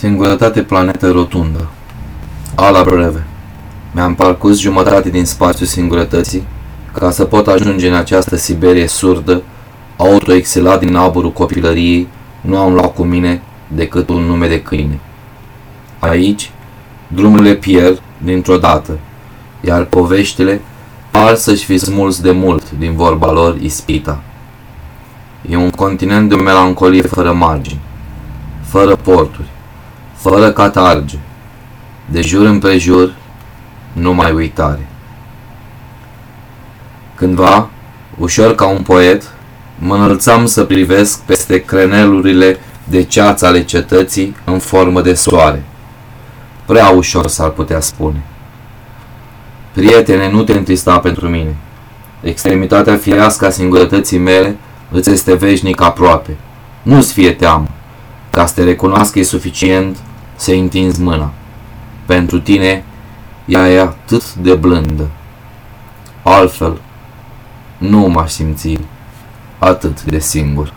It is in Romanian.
Singurătate planetă rotundă. Ala breve. Mi-am parcurs jumătate din spațiul singurătății ca să pot ajunge în această Siberie surdă, autoexilat din aburul copilăriei, nu am luat cu mine decât un nume de câine. Aici, drumurile pierd dintr-o dată, iar poveștile par să-și fi smuls de mult din vorba lor ispita. E un continent de melancolie fără margini, fără porturi, fără catarge, de jur împrejur, numai uitare. Cândva, ușor ca un poet, mă înălțam să privesc peste crenelurile de ceață ale cetății în formă de soare. Prea ușor s-ar putea spune. Prietene, nu te întrista pentru mine. Extremitatea firească a singurătății mele îți este veșnic aproape. Nu-ți fie teamă. Ca să te recunoască e suficient să întinzi mâna. Pentru tine, ea e atât de blândă. Altfel, nu m-aș simți atât de singur.